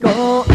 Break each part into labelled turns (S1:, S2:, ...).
S1: go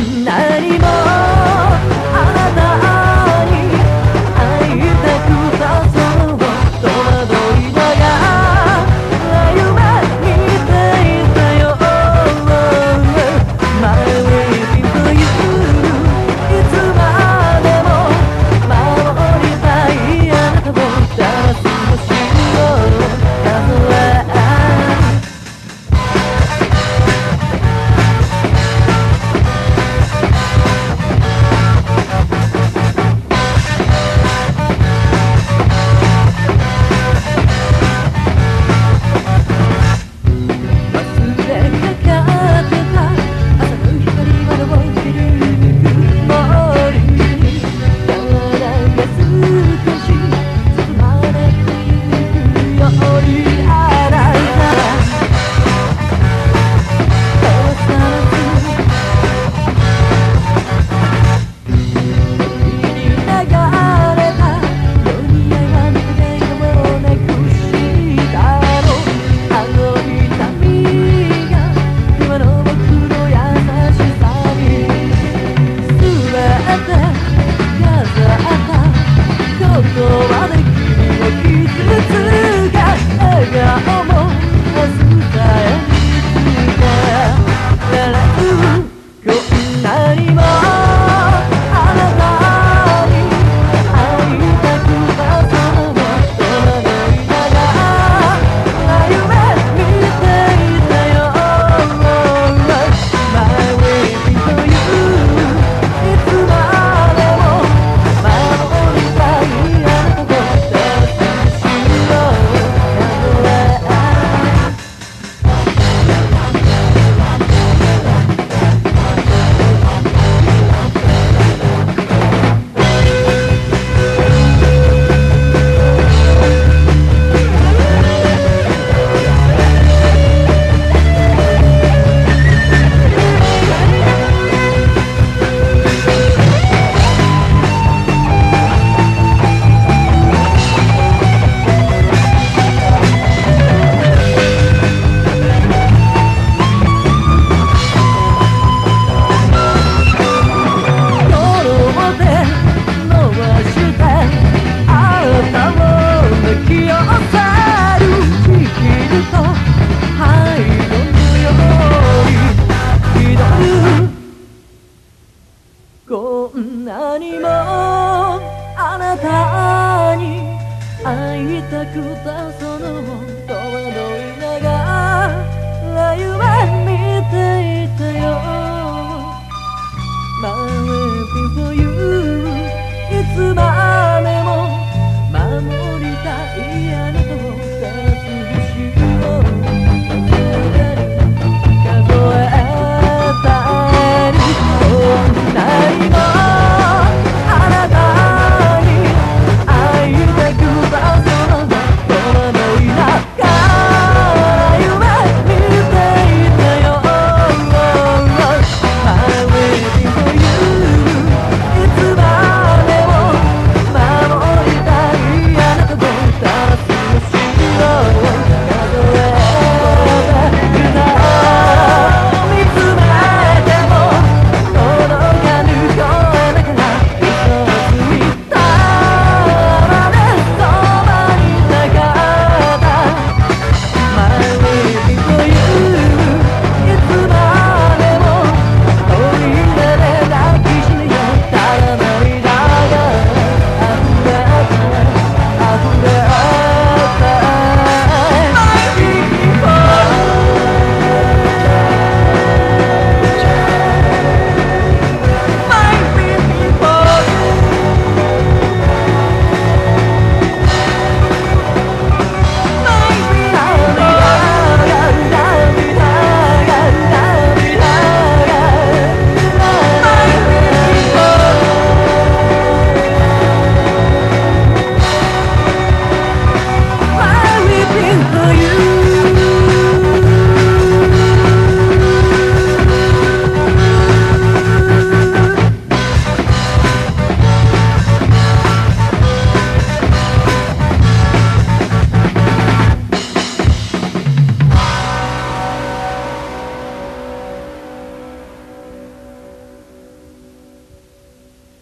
S1: 会いたくたその